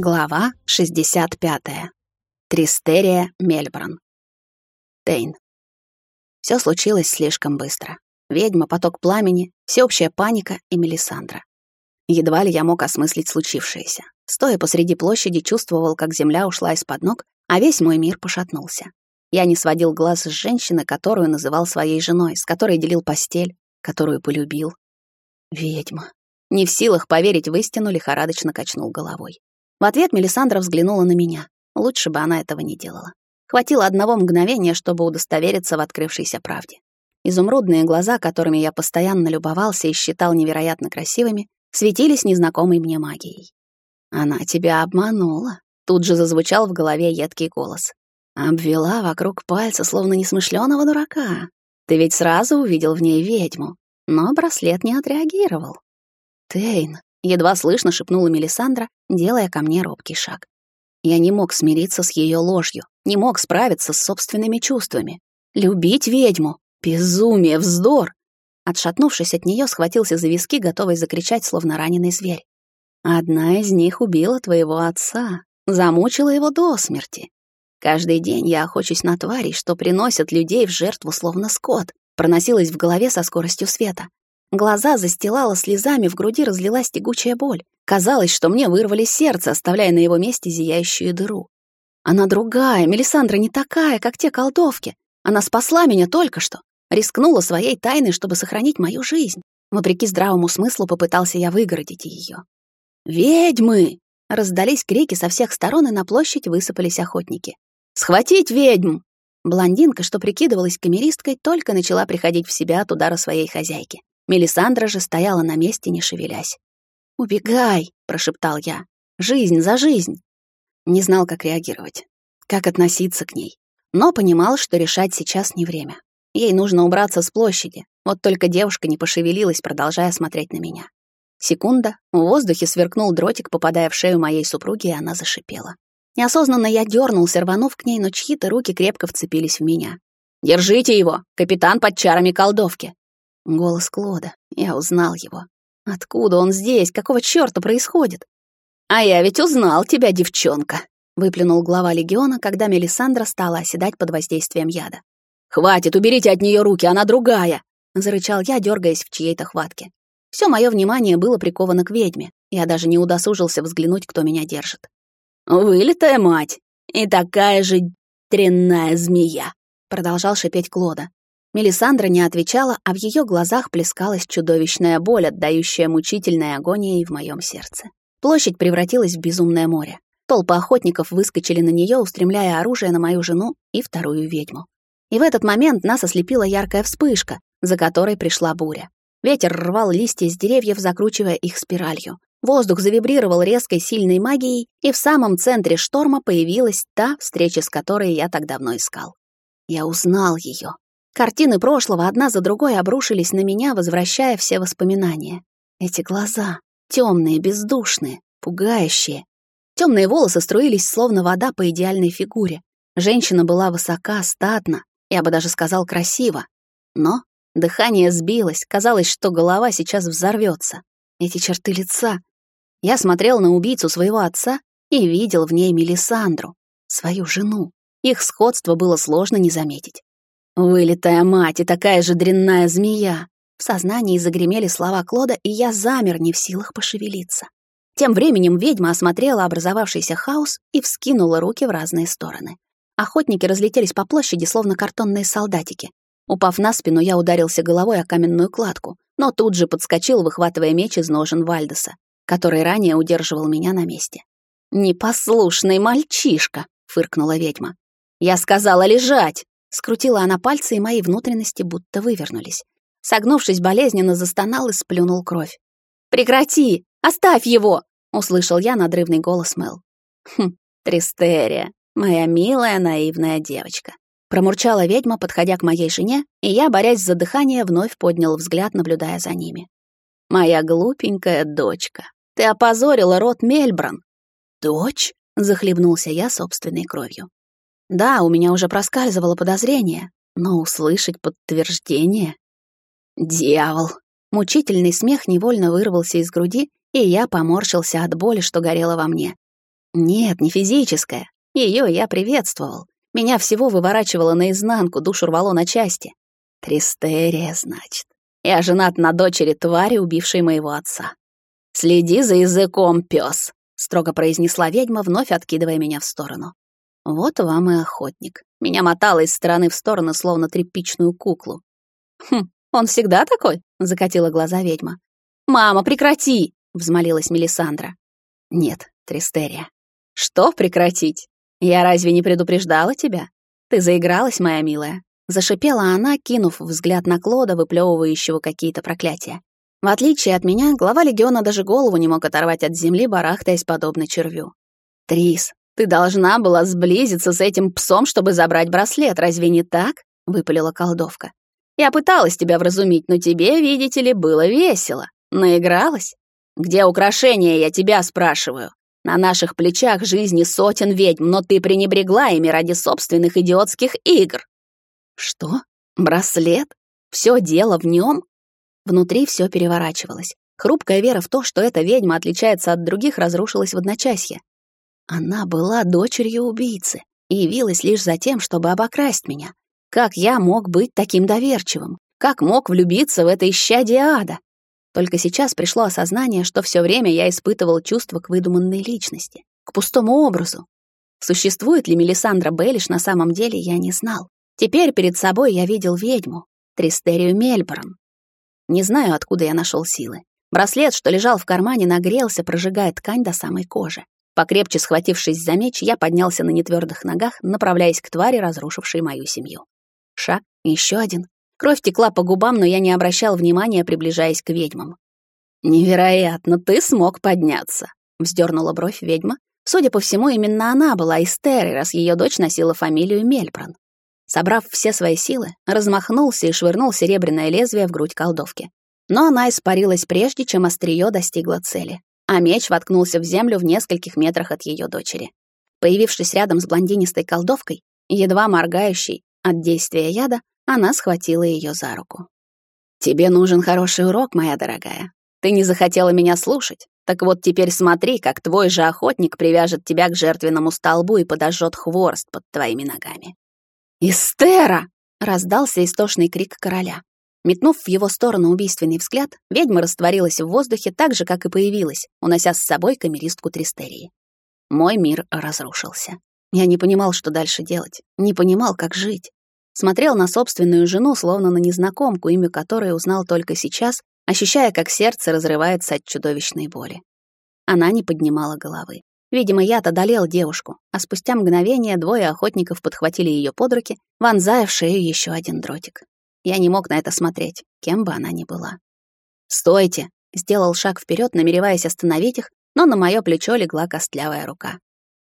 Глава 65. Тристерия Мельбран. Тейн. Все случилось слишком быстро. Ведьма, поток пламени, всеобщая паника и Мелисандра. Едва ли я мог осмыслить случившееся. Стоя посреди площади, чувствовал, как земля ушла из-под ног, а весь мой мир пошатнулся. Я не сводил глаз с женщины, которую называл своей женой, с которой делил постель, которую полюбил. Ведьма. Не в силах поверить в истину, лихорадочно качнул головой. В ответ Мелисандра взглянула на меня. Лучше бы она этого не делала. Хватило одного мгновения, чтобы удостовериться в открывшейся правде. Изумрудные глаза, которыми я постоянно любовался и считал невероятно красивыми, светились незнакомой мне магией. «Она тебя обманула», — тут же зазвучал в голове едкий голос. «Обвела вокруг пальца, словно несмышленого дурака. Ты ведь сразу увидел в ней ведьму, но браслет не отреагировал». «Тейн», Едва слышно шепнула Мелисандра, делая ко мне робкий шаг. Я не мог смириться с ее ложью, не мог справиться с собственными чувствами. Любить ведьму — безумие, вздор! Отшатнувшись от нее, схватился за виски, готовый закричать, словно раненый зверь. Одна из них убила твоего отца, замучила его до смерти. Каждый день я охочусь на тварей, что приносят людей в жертву, словно скот, проносилась в голове со скоростью света. Глаза застилала слезами, в груди разлилась тягучая боль. Казалось, что мне вырвали сердце, оставляя на его месте зияющую дыру. Она другая, Мелисандра не такая, как те колдовки. Она спасла меня только что, рискнула своей тайной, чтобы сохранить мою жизнь. Вопреки здравому смыслу попытался я выгородить ее. «Ведьмы!» — раздались крики со всех сторон, и на площадь высыпались охотники. «Схватить ведьм!» Блондинка, что прикидывалась камеристкой, только начала приходить в себя от удара своей хозяйки. Мелисандра же стояла на месте, не шевелясь. «Убегай!» — прошептал я. «Жизнь за жизнь!» Не знал, как реагировать, как относиться к ней. Но понимал, что решать сейчас не время. Ей нужно убраться с площади. Вот только девушка не пошевелилась, продолжая смотреть на меня. Секунда, в воздухе сверкнул дротик, попадая в шею моей супруги, и она зашипела. Неосознанно я дернулся, рванув к ней, но чьи-то руки крепко вцепились в меня. «Держите его! Капитан под чарами колдовки!» Голос Клода. Я узнал его. Откуда он здесь? Какого чёрта происходит? А я ведь узнал тебя, девчонка, выплюнул глава легиона, когда Мелисандра стала оседать под воздействием яда. Хватит, уберите от неё руки, она другая, зарычал я, дергаясь в чьей-то хватке. Всё моё внимание было приковано к ведьме. Я даже не удосужился взглянуть, кто меня держит. «Вылитая мать! И такая же дрянная змея!» Продолжал шипеть Клода. Мелисандра не отвечала, а в ее глазах плескалась чудовищная боль, отдающая мучительной агонией в моем сердце. Площадь превратилась в безумное море. Толпы охотников выскочили на нее, устремляя оружие на мою жену и вторую ведьму. И в этот момент нас ослепила яркая вспышка, за которой пришла буря. Ветер рвал листья с деревьев, закручивая их спиралью. Воздух завибрировал резкой сильной магией, и в самом центре шторма появилась та, встреча с которой я так давно искал. Я узнал ее. Картины прошлого одна за другой обрушились на меня, возвращая все воспоминания. Эти глаза, темные, бездушные, пугающие. Темные волосы струились, словно вода по идеальной фигуре. Женщина была высока, статна, я бы даже сказал красиво. Но дыхание сбилось, казалось, что голова сейчас взорвется. Эти черты лица. Я смотрел на убийцу своего отца и видел в ней Мелисандру, свою жену. Их сходство было сложно не заметить. Вылитая мать и такая же дрянная змея. В сознании загремели слова Клода, и я замер, не в силах пошевелиться. Тем временем ведьма осмотрела образовавшийся хаос и вскинула руки в разные стороны. Охотники разлетелись по площади, словно картонные солдатики. Упав на спину, я ударился головой о каменную кладку, но тут же подскочил, выхватывая меч из ножен Вальдеса, который ранее удерживал меня на месте. «Непослушный мальчишка!» — фыркнула ведьма. «Я сказала лежать!» Скрутила она пальцы, и мои внутренности будто вывернулись. Согнувшись, болезненно застонал и сплюнул кровь. «Прекрати! Оставь его!» — услышал я надрывный голос Мэл. «Хм, Тристерия, моя милая наивная девочка», — промурчала ведьма, подходя к моей жене, и я, борясь за дыхание, вновь поднял взгляд, наблюдая за ними. «Моя глупенькая дочка, ты опозорила род Мельбран». «Дочь?» — захлебнулся я собственной кровью. Да, у меня уже проскальзывало подозрение, но услышать подтверждение... Дьявол! Мучительный смех невольно вырвался из груди, и я поморщился от боли, что горело во мне. Нет, не физическое. Ее я приветствовал. Меня всего выворачивало наизнанку, душу рвало на части. Тристерия, значит. Я женат на дочери твари, убившей моего отца. «Следи за языком, пес, строго произнесла ведьма, вновь откидывая меня в сторону. Вот вам и охотник. Меня мотало из стороны в сторону, словно тряпичную куклу. «Хм, он всегда такой?» — закатила глаза ведьма. «Мама, прекрати!» — взмолилась Мелисандра. «Нет, Тристерия. Что прекратить? Я разве не предупреждала тебя? Ты заигралась, моя милая?» Зашипела она, кинув взгляд на Клода, выплевывающего какие-то проклятия. В отличие от меня, глава легиона даже голову не мог оторвать от земли, барахтаясь подобно червю. «Трис, ты должна была сблизиться с этим псом, чтобы забрать браслет, разве не так?» — выпалила колдовка. «Я пыталась тебя вразумить, но тебе, видите ли, было весело. Наигралась? Где украшения, я тебя спрашиваю? На наших плечах жизни сотен ведьм, но ты пренебрегла ими ради собственных идиотских игр». «Что? Браслет? Все дело в нем? Внутри все переворачивалось. Хрупкая вера в то, что эта ведьма отличается от других, разрушилась в одночасье. Она была дочерью убийцы и явилась лишь за тем, чтобы обокрасть меня. Как я мог быть таким доверчивым? Как мог влюбиться в это исчадие ада? Только сейчас пришло осознание, что все время я испытывал чувство к выдуманной личности, к пустому образу. Существует ли Мелисандра Беллиш на самом деле, я не знал. Теперь перед собой я видел ведьму, Тристерию Мельборн, не знаю, откуда я нашел силы. Браслет, что лежал в кармане, нагрелся, прожигая ткань до самой кожи. Покрепче схватившись за меч, я поднялся на нетвердых ногах, направляясь к твари, разрушившей мою семью. Шаг, еще один. Кровь текла по губам, но я не обращал внимания, приближаясь к ведьмам. «Невероятно, ты смог подняться», — вздернула бровь ведьма. Судя по всему, именно она была Эстерой, раз ее дочь носила фамилию Мельбран. Собрав все свои силы, размахнулся и швырнул серебряное лезвие в грудь колдовки. Но она испарилась прежде, чем острие достигло цели, а меч воткнулся в землю в нескольких метрах от ее дочери. Появившись рядом с блондинистой колдовкой, едва моргающей от действия яда, она схватила ее за руку. «Тебе нужен хороший урок, моя дорогая. Ты не захотела меня слушать, так вот теперь смотри, как твой же охотник привяжет тебя к жертвенному столбу и подожжет хворост под твоими ногами. «Истера!» — раздался истошный крик короля. Метнув в его сторону убийственный взгляд, ведьма растворилась в воздухе так же, как и появилась, унося с собой камеристку Тристерии. Мой мир разрушился. Я не понимал, что дальше делать, не понимал, как жить. Смотрел на собственную жену, словно на незнакомку, имя которой узнал только сейчас, ощущая, как сердце разрывается от чудовищной боли. Она не поднимала головы. Видимо, яд одолел девушку, а спустя мгновение двое охотников подхватили ее под руки, вонзая в шею еще один дротик. Я не мог на это смотреть, кем бы она ни была. «Стойте!» — сделал шаг вперед, намереваясь остановить их, но на мое плечо легла костлявая рука.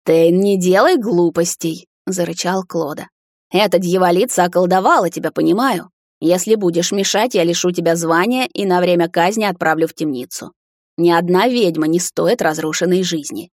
«Ты не делай глупостей!» — зарычал Клода. «Эта дьяволица околдовала тебя, понимаю. Если будешь мешать, я лишу тебя звания и на время казни отправлю в темницу. Ни одна ведьма не стоит разрушенной жизни.